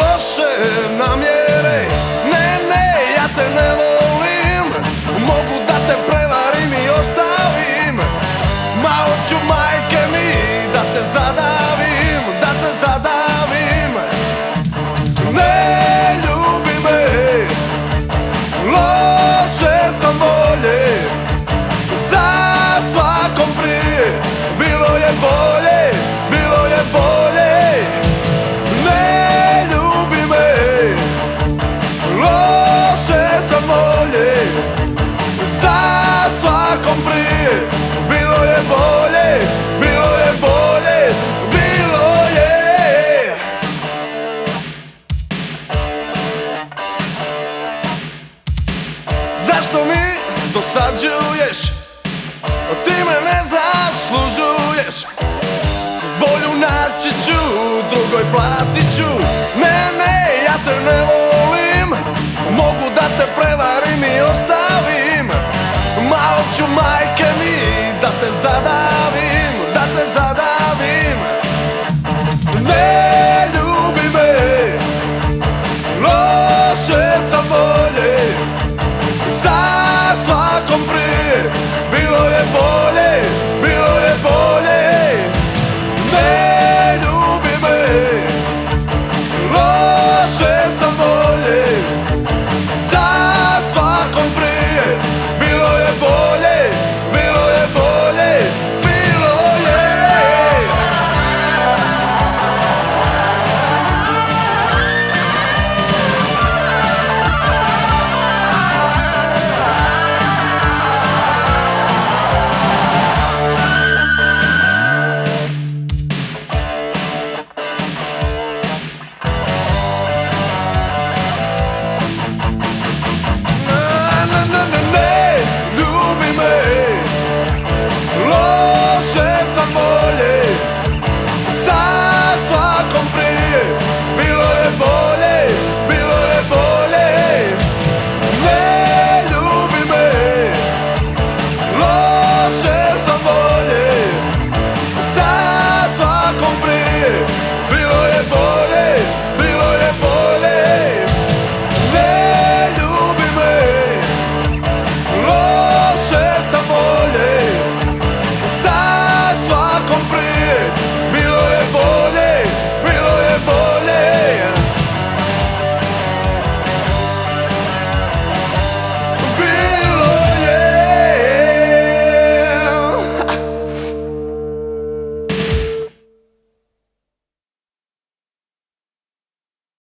loše namjere. Ne, ne, ja te ne volim. Mogu da te prevarim i ostavim. Ma hoću majke mi da te zadavim Da te zadavim Zašto mi dosađuješ? Ti me ne zaslužuješ. Bolju naći ću, drugoj platit ću. Ne, ne, ja te ne volim. Mogu da te prevarim i ostavim. Ma hoću majke mi da te zadavim